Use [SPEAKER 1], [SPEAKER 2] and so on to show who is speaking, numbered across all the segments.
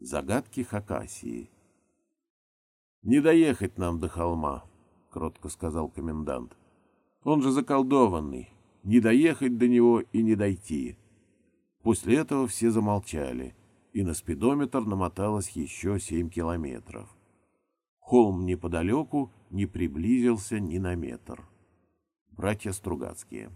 [SPEAKER 1] Загадки Хакасии. «Не доехать нам до холма», — кротко сказал комендант. «Он же заколдованный. Не доехать до него и не дойти». После этого все замолчали, и на спидометр намоталось еще семь километров. Холм неподалеку не приблизился ни на метр. Братья Стругацкие.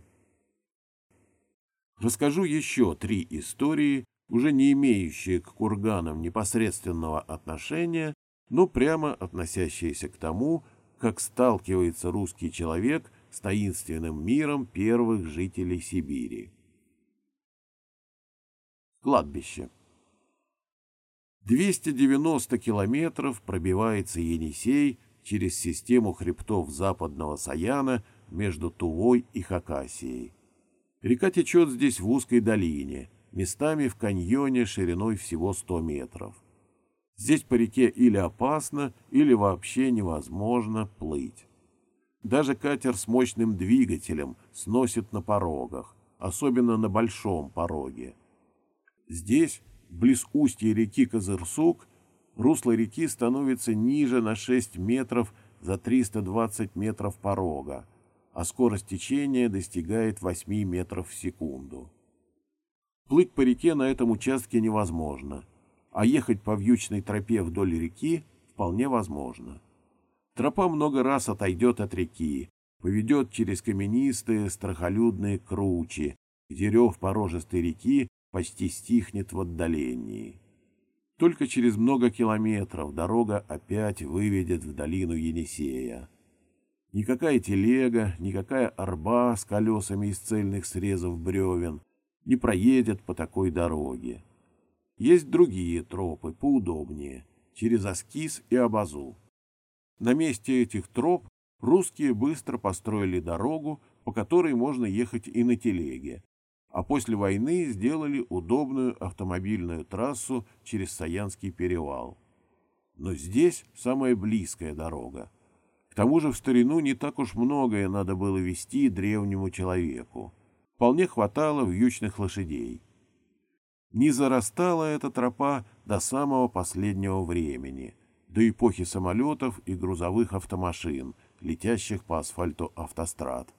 [SPEAKER 1] Расскажу еще три истории уже не имеющие к курганам непосредственного отношения, но прямо относящиеся к тому, как сталкивается русский человек с таинственным миром первых жителей Сибири. Кладбище 290 километров пробивается Енисей через систему хребтов западного Саяна между Тувой и Хакасией. Река течет здесь в узкой долине – местами в каньоне шириной всего 100 метров. Здесь по реке или опасно, или вообще невозможно плыть. Даже катер с мощным двигателем сносит на порогах, особенно на большом пороге. Здесь, близ устья реки Козырсук, русло реки становится ниже на 6 метров за 320 метров порога, а скорость течения достигает 8 метров в секунду. Плыть по реке на этом участке невозможно, а ехать по вьючной тропе вдоль реки вполне возможно. Тропа много раз отойдет от реки, поведет через каменистые страхолюдные кручи, где рев порожистой реки почти стихнет в отдалении. Только через много километров дорога опять выведет в долину Енисея. Никакая телега, никакая арба с колесами из цельных срезов бревен не проедет по такой дороге. Есть другие тропы, поудобнее, через Аскиз и Абазу. На месте этих троп русские быстро построили дорогу, по которой можно ехать и на телеге, а после войны сделали удобную автомобильную трассу через Саянский перевал. Но здесь самая близкая дорога. К тому же в старину не так уж многое надо было вести древнему человеку вполне хватало вьючных лошадей. Не зарастала эта тропа до самого последнего времени, до эпохи самолетов и грузовых автомашин, летящих по асфальту автострад.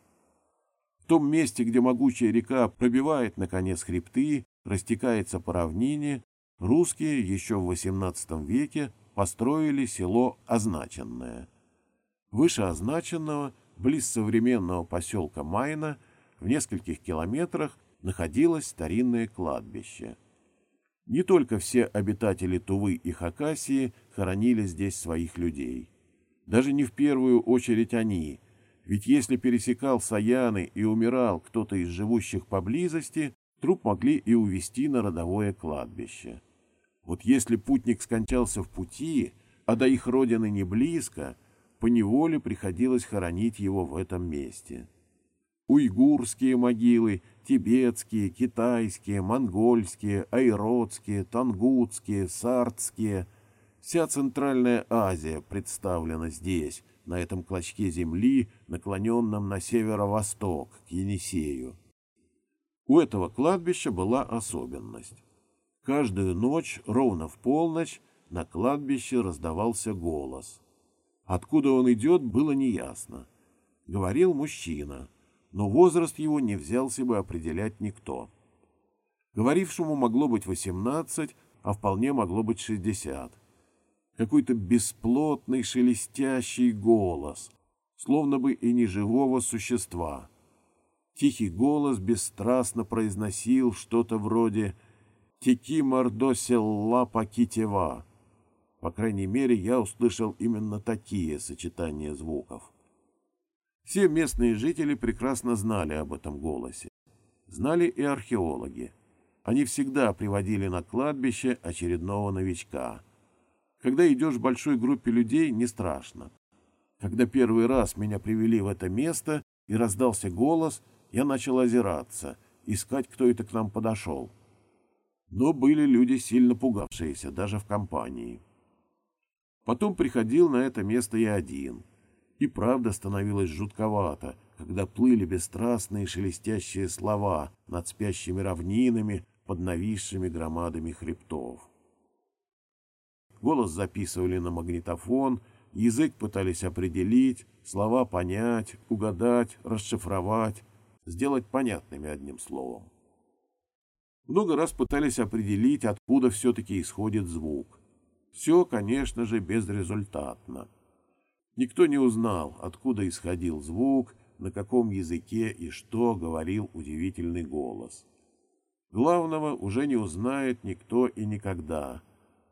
[SPEAKER 1] В том месте, где могучая река пробивает, наконец, хребты, растекается по равнине, русские еще в XVIII веке построили село Означенное. Выше Означенного, близ современного поселка Майна, в нескольких километрах находилось старинное кладбище. Не только все обитатели Тувы и Хакасии хоронили здесь своих людей. Даже не в первую очередь они, ведь если пересекал Саяны и умирал кто-то из живущих поблизости, труп могли и увезти на родовое кладбище. Вот если путник скончался в пути, а до их родины не близко, поневоле приходилось хоронить его в этом месте уйгурские могилы, тибетские, китайские, монгольские, айродские, тангутские, сардские. Вся Центральная Азия представлена здесь, на этом клочке земли, наклоненном на северо-восток, к Енисею. У этого кладбища была особенность. Каждую ночь, ровно в полночь, на кладбище раздавался голос. Откуда он идет, было неясно. Говорил мужчина — но возраст его не взялся бы определять никто. Говорившему могло быть восемнадцать, а вполне могло быть шестьдесят. Какой-то бесплотный шелестящий голос, словно бы и не живого существа. Тихий голос бесстрастно произносил что-то вроде «Теки мордоселла пакитева». По крайней мере, я услышал именно такие сочетания звуков. Все местные жители прекрасно знали об этом голосе. Знали и археологи. Они всегда приводили на кладбище очередного новичка. Когда идешь в большой группе людей, не страшно. Когда первый раз меня привели в это место и раздался голос, я начал озираться, искать, кто это к нам подошел. Но были люди, сильно пугавшиеся, даже в компании. Потом приходил на это место я один — и правда становилось жутковато, когда плыли бесстрастные шелестящие слова над спящими равнинами под нависшими громадами хребтов. голос записывали на магнитофон, язык пытались определить, слова понять, угадать, расшифровать, сделать понятными одним словом. Много раз пытались определить, откуда все-таки исходит звук. Все, конечно же, безрезультатно. Никто не узнал, откуда исходил звук, на каком языке и что говорил удивительный голос. Главного уже не узнает никто и никогда,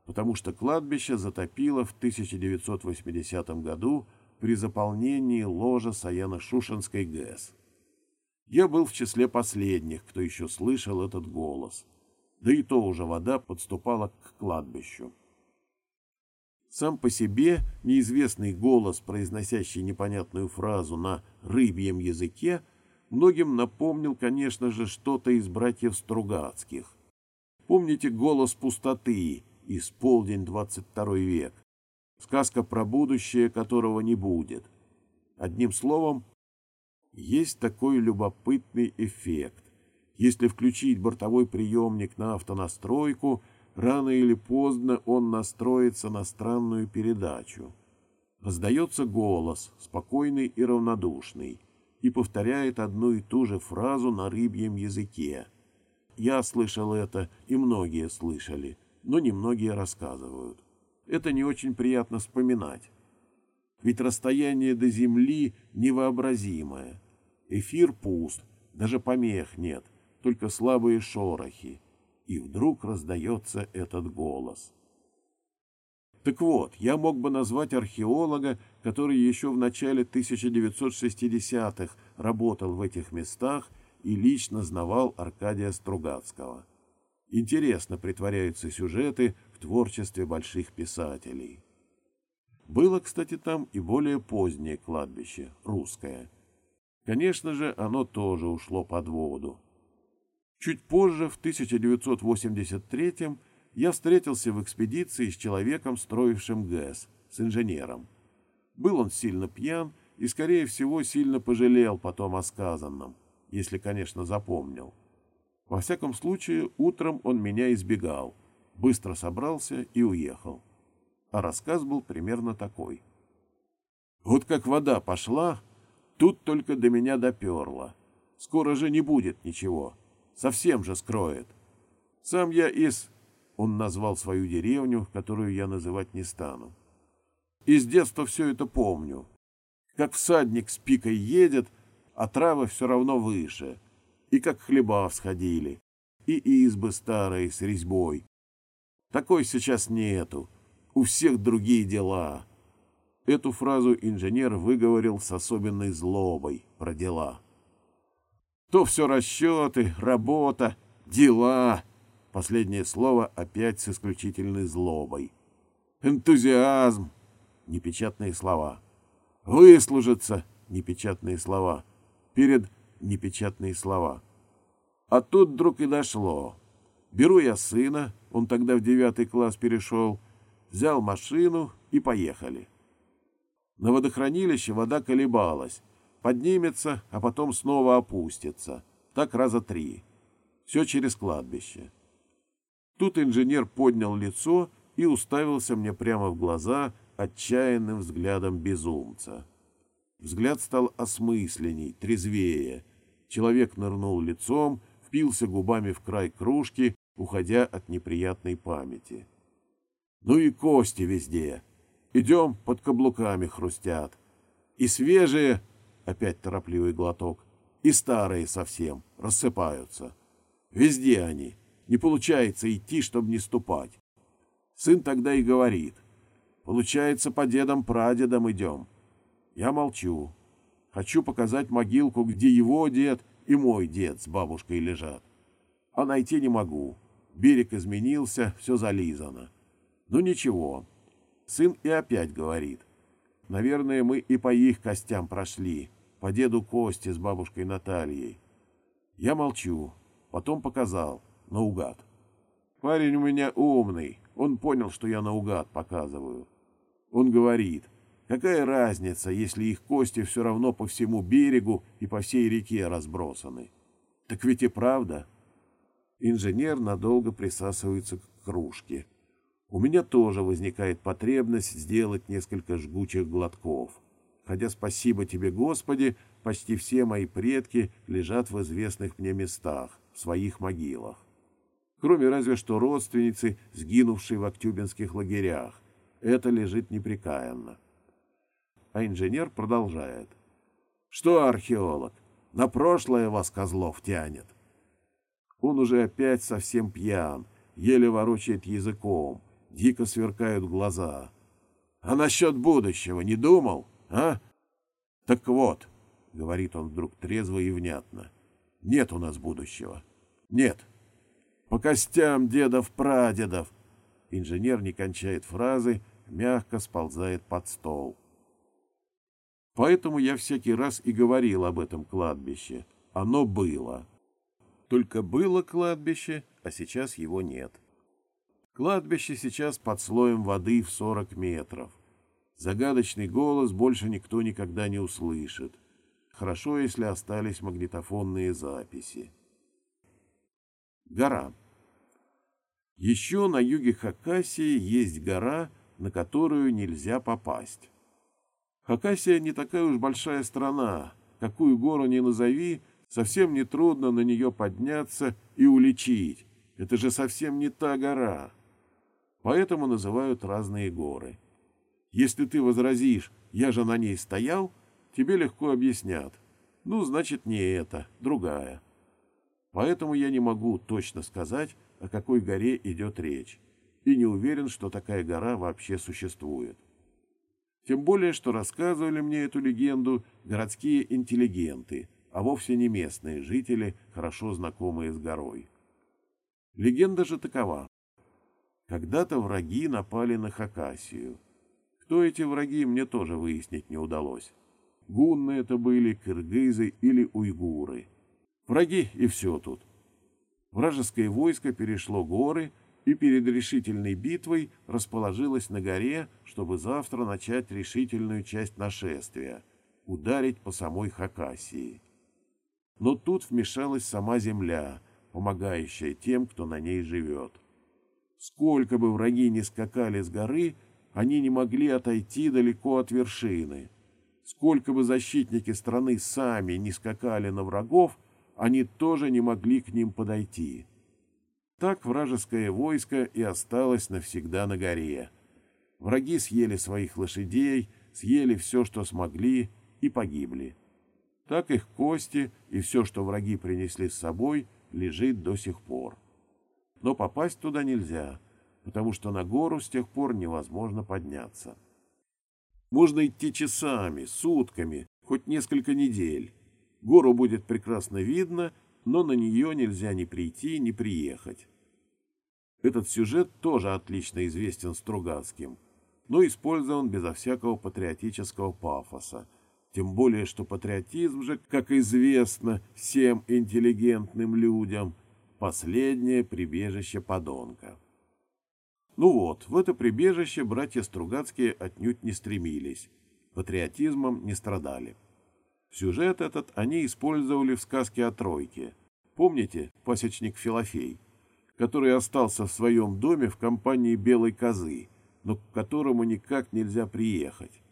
[SPEAKER 1] потому что кладбище затопило в 1980 году при заполнении ложа Саяно-Шушенской ГЭС. Я был в числе последних, кто еще слышал этот голос. Да и то уже вода подступала к кладбищу. Сам по себе неизвестный голос, произносящий непонятную фразу на рыбьем языке, многим напомнил, конечно же, что-то из братьев Стругацких. Помните голос пустоты из «Полдень 22 век», сказка про будущее, которого не будет. Одним словом, есть такой любопытный эффект. Если включить бортовой приемник на автонастройку, рано или поздно он настроится на странную передачу. Раздается голос, спокойный и равнодушный, и повторяет одну и ту же фразу на рыбьем языке. Я слышал это, и многие слышали, но немногие рассказывают. Это не очень приятно вспоминать. Ведь расстояние до Земли невообразимое. Эфир пуст, даже помех нет, только слабые шорохи. И вдруг раздается этот голос. Так вот, я мог бы назвать археолога, который еще в начале 1960-х работал в этих местах и лично знавал Аркадия Стругацкого. Интересно притворяются сюжеты в творчестве больших писателей. Было, кстати, там и более позднее кладбище, русское. Конечно же, оно тоже ушло под воду. Чуть позже, в 1983 я встретился в экспедиции с человеком, строившим ГЭС, с инженером. Был он сильно пьян и, скорее всего, сильно пожалел потом о сказанном, если, конечно, запомнил. Во всяком случае, утром он меня избегал, быстро собрался и уехал а рассказ был примерно такой. Вот как вода пошла, тут только до меня доперла. Скоро же не будет ничего, совсем же скроет. Сам я из... Он назвал свою деревню, которую я называть не стану. Из детства все это помню. Как всадник с пикой едет, а травы все равно выше. И как хлеба всходили, и избы старые с резьбой. Такой сейчас нету у всех другие дела. Эту фразу инженер выговорил с особенной злобой про дела. То все расчеты, работа, дела. Последнее слово опять с исключительной злобой. Энтузиазм. Непечатные слова. Выслужиться. Непечатные слова. Перед непечатные слова. А тут вдруг и дошло. Беру я сына, он тогда в девятый класс перешел, — взял машину и поехали. На водохранилище вода колебалась, поднимется, а потом снова опустится. Так раза три. Все через кладбище. Тут инженер поднял лицо и уставился мне прямо в глаза отчаянным взглядом безумца. Взгляд стал осмысленней, трезвее. Человек нырнул лицом, впился губами в край кружки, уходя от неприятной памяти. Ну и кости везде. Идем, под каблуками хрустят. И свежие, опять торопливый глоток, и старые совсем, рассыпаются. Везде они. Не получается идти, чтобы не ступать. Сын тогда и говорит. Получается, по дедам-прадедам идем. Я молчу. Хочу показать могилку, где его дед и мой дед с бабушкой лежат. А найти не могу. Берег изменился, все зализано. Ну ничего. Сын и опять говорит. Наверное, мы и по их костям прошли, по деду Косте с бабушкой Натальей. Я молчу, потом показал, наугад. Парень у меня умный, он понял, что я наугад показываю. Он говорит, какая разница, если их кости все равно по всему берегу и по всей реке разбросаны. Так ведь и правда. Инженер надолго присасывается к кружке. У меня тоже возникает потребность сделать несколько жгучих глотков. Хотя спасибо тебе, Господи, почти все мои предки лежат в известных мне местах, в своих могилах. Кроме разве что родственницы, сгинувшей в актюбинских лагерях. Это лежит непрекаянно. А инженер продолжает. Что, археолог, на прошлое вас Козлов тянет? Он уже опять совсем пьян, еле ворочает языком, дико сверкают глаза. А насчет будущего не думал, а? Так вот, — говорит он вдруг трезво и внятно, — нет у нас будущего. Нет. По костям дедов-прадедов. Инженер не кончает фразы, мягко сползает под стол. Поэтому я всякий раз и говорил об этом кладбище. Оно было. Только было кладбище, а сейчас его нет. Кладбище сейчас под слоем воды в 40 метров. Загадочный голос больше никто никогда не услышит. Хорошо, если остались магнитофонные записи. Гора. Еще на юге Хакасии есть гора, на которую нельзя попасть. Хакасия не такая уж большая страна. Какую гору ни назови, совсем не трудно на нее подняться и уличить. Это же совсем не та гора поэтому называют разные горы. Если ты возразишь «я же на ней стоял», тебе легко объяснят. Ну, значит, не это, другая. Поэтому я не могу точно сказать, о какой горе идет речь, и не уверен, что такая гора вообще существует. Тем более, что рассказывали мне эту легенду городские интеллигенты, а вовсе не местные жители, хорошо знакомые с горой. Легенда же такова. Когда-то враги напали на Хакасию. Кто эти враги, мне тоже выяснить не удалось. Гунны это были, кыргызы или уйгуры. Враги и все тут. Вражеское войско перешло горы и перед решительной битвой расположилось на горе, чтобы завтра начать решительную часть нашествия — ударить по самой Хакасии. Но тут вмешалась сама земля, помогающая тем, кто на ней живет. Сколько бы враги ни скакали с горы, они не могли отойти далеко от вершины. Сколько бы защитники страны сами не скакали на врагов, они тоже не могли к ним подойти. Так вражеское войско и осталось навсегда на горе. Враги съели своих лошадей, съели все, что смогли, и погибли. Так их кости и все, что враги принесли с собой, лежит до сих пор но попасть туда нельзя, потому что на гору с тех пор невозможно подняться. Можно идти часами, сутками, хоть несколько недель. Гору будет прекрасно видно, но на нее нельзя ни прийти, ни приехать. Этот сюжет тоже отлично известен Стругацким, но использован безо всякого патриотического пафоса, тем более что патриотизм же, как известно всем интеллигентным людям, последнее прибежище подонка. Ну вот, в это прибежище братья Стругацкие отнюдь не стремились, патриотизмом не страдали. Сюжет этот они использовали в сказке о Тройке. Помните пасечник Филофей, который остался в своем доме в компании белой козы, но к которому никак нельзя приехать?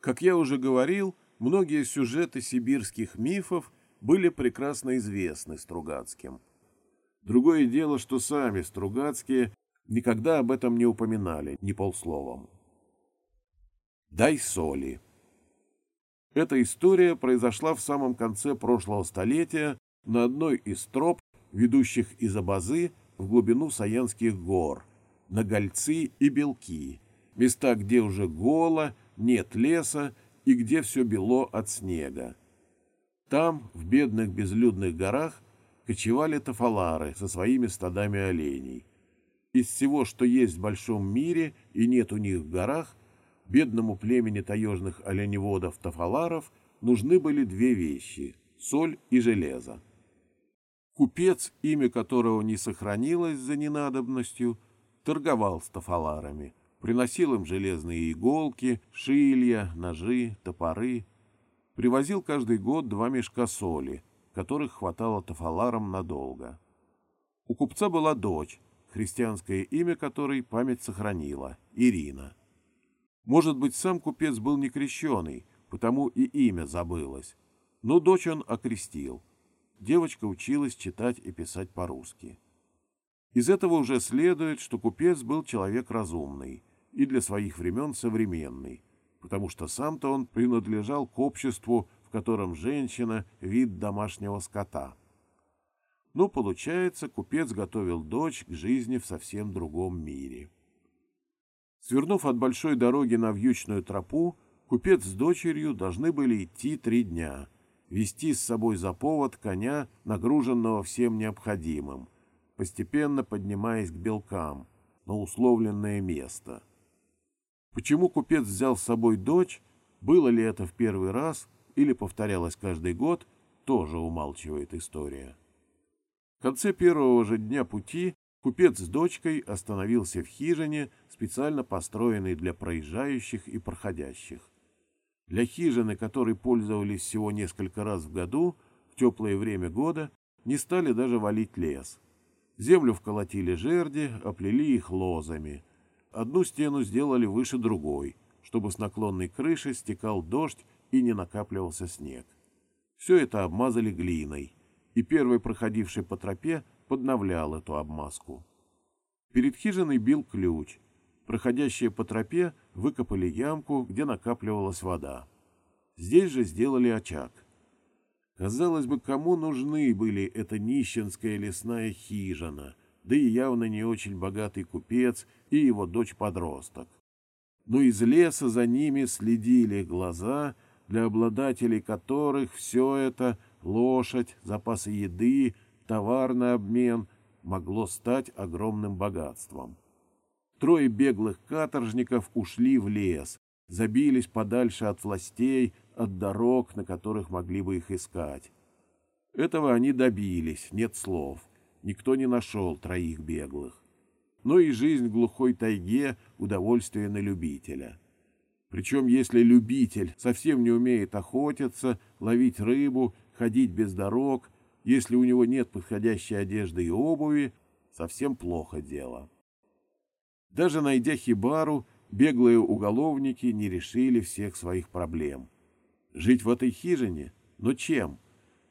[SPEAKER 1] Как я уже говорил, многие сюжеты сибирских мифов были прекрасно известны Стругацким. Другое дело, что сами Стругацкие никогда об этом не упоминали ни полсловом. «Дай соли». Эта история произошла в самом конце прошлого столетия на одной из троп, ведущих из Абазы в глубину Саянских гор, на Гольцы и Белки, места, где уже голо, нет леса и где все бело от снега. Там, в бедных безлюдных горах, кочевали тафалары со своими стадами оленей. Из всего, что есть в большом мире и нет у них в горах, бедному племени таежных оленеводов-тафаларов нужны были две вещи — соль и железо. Купец, имя которого не сохранилось за ненадобностью, торговал с тафаларами, приносил им железные иголки, шилья, ножи, топоры. Привозил каждый год два мешка соли, которых хватало тафаларам надолго. У купца была дочь, христианское имя которой память сохранила – Ирина. Может быть, сам купец был не крещеный, потому и имя забылось. Но дочь он окрестил. Девочка училась читать и писать по-русски. Из этого уже следует, что купец был человек разумный и для своих времен современный, потому что сам-то он принадлежал к обществу, в котором женщина – вид домашнего скота. Ну, получается, купец готовил дочь к жизни в совсем другом мире. Свернув от большой дороги на вьючную тропу, купец с дочерью должны были идти три дня, вести с собой за повод коня, нагруженного всем необходимым, постепенно поднимаясь к белкам, на условленное место. Почему купец взял с собой дочь, было ли это в первый раз или повторялось каждый год, тоже умалчивает история. В конце первого же дня пути купец с дочкой остановился в хижине, специально построенной для проезжающих и проходящих. Для хижины, которой пользовались всего несколько раз в году, в теплое время года, не стали даже валить лес. Землю вколотили жерди, оплели их лозами. Одну стену сделали выше другой, чтобы с наклонной крыши стекал дождь и не накапливался снег. Все это обмазали глиной, и первый проходивший по тропе подновлял эту обмазку. Перед хижиной бил ключ. Проходящие по тропе выкопали ямку, где накапливалась вода. Здесь же сделали очаг. Казалось бы, кому нужны были эта нищенская лесная хижина, да и явно не очень богатый купец и его дочь-подросток. Но из леса за ними следили глаза, для обладателей которых все это — лошадь, запасы еды, товарный обмен — могло стать огромным богатством. Трое беглых каторжников ушли в лес, забились подальше от властей, от дорог, на которых могли бы их искать. Этого они добились, нет слов. Никто не нашел троих беглых. Но и жизнь в глухой тайге — удовольствие на любителя. Причем, если любитель совсем не умеет охотиться, ловить рыбу, ходить без дорог, если у него нет подходящей одежды и обуви, совсем плохо дело. Даже найдя хибару, беглые уголовники не решили всех своих проблем — Жить в этой хижине? Но чем?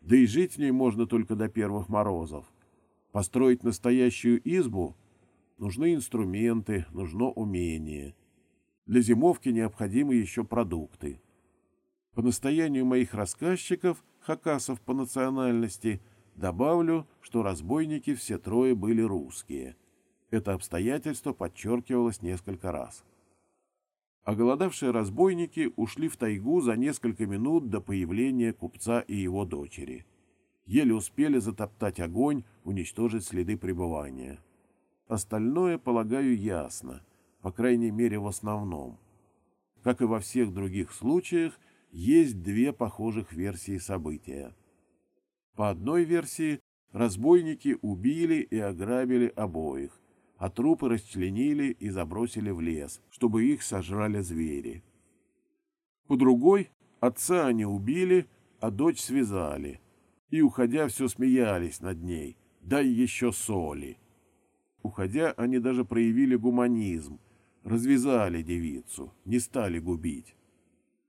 [SPEAKER 1] Да и жить в ней можно только до первых морозов. Построить настоящую избу? Нужны инструменты, нужно умение. Для зимовки необходимы еще продукты. По настоянию моих рассказчиков, хакасов по национальности, добавлю, что разбойники все трое были русские. Это обстоятельство подчеркивалось несколько раз. — Оголодавшие разбойники ушли в тайгу за несколько минут до появления купца и его дочери. Еле успели затоптать огонь, уничтожить следы пребывания. Остальное, полагаю, ясно, по крайней мере в основном. Как и во всех других случаях, есть две похожих версии события. По одной версии, разбойники убили и ограбили обоих, а трупы расчленили и забросили в лес, чтобы их сожрали звери. По другой, отца они убили, а дочь связали. И, уходя, все смеялись над ней. Дай еще соли. Уходя, они даже проявили гуманизм. Развязали девицу, не стали губить.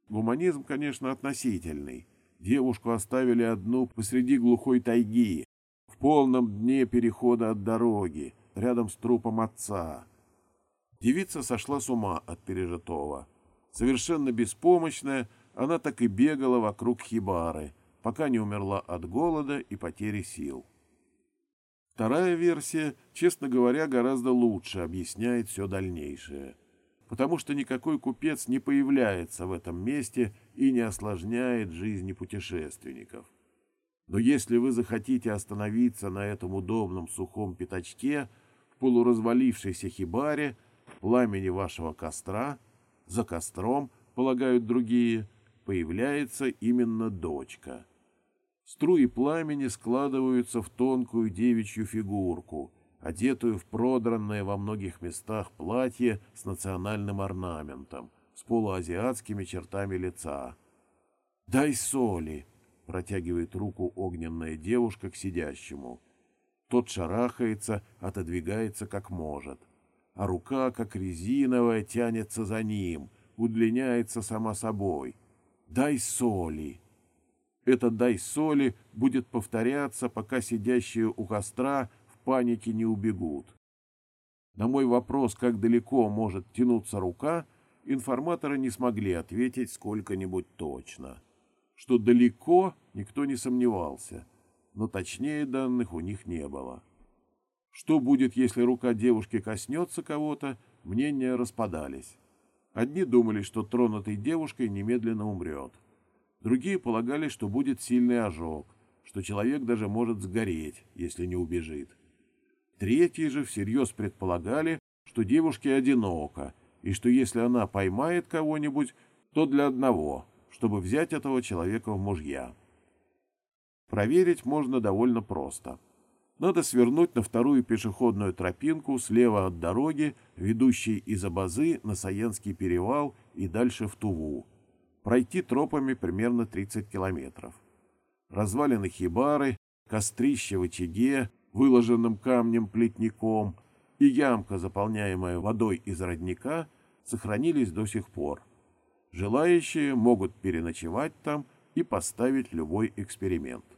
[SPEAKER 1] Гуманизм, конечно, относительный. Девушку оставили одну посреди глухой тайги, в полном дне перехода от дороги, рядом с трупом отца. Девица сошла с ума от пережитого. Совершенно беспомощная, она так и бегала вокруг хибары, пока не умерла от голода и потери сил. Вторая версия, честно говоря, гораздо лучше объясняет все дальнейшее, потому что никакой купец не появляется в этом месте и не осложняет жизни путешественников. Но если вы захотите остановиться на этом удобном сухом пятачке – полуразвалившейся хибаре, пламени вашего костра, за костром, полагают другие, появляется именно дочка. Струи пламени складываются в тонкую девичью фигурку, одетую в продранное во многих местах платье с национальным орнаментом, с полуазиатскими чертами лица. «Дай соли!» — протягивает руку огненная девушка к сидящему — Тот шарахается, отодвигается как может, а рука, как резиновая, тянется за ним, удлиняется сама собой. «Дай соли!» Это «дай соли» будет повторяться, пока сидящие у костра в панике не убегут. На мой вопрос, как далеко может тянуться рука, информаторы не смогли ответить сколько-нибудь точно. Что далеко, никто не сомневался, но точнее данных у них не было. Что будет, если рука девушки коснется кого-то, мнения распадались. Одни думали, что тронутой девушкой немедленно умрет. Другие полагали, что будет сильный ожог, что человек даже может сгореть, если не убежит. Третьи же всерьез предполагали, что девушке одиноко, и что если она поймает кого-нибудь, то для одного, чтобы взять этого человека в мужья. Проверить можно довольно просто. Надо свернуть на вторую пешеходную тропинку слева от дороги, ведущей из Абазы на Саянский перевал и дальше в Туву. Пройти тропами примерно 30 километров. Развалины хибары, кострище в очаге, выложенным камнем-плетником, и ямка, заполняемая водой из родника, сохранились до сих пор. Желающие могут переночевать там и поставить любой эксперимент.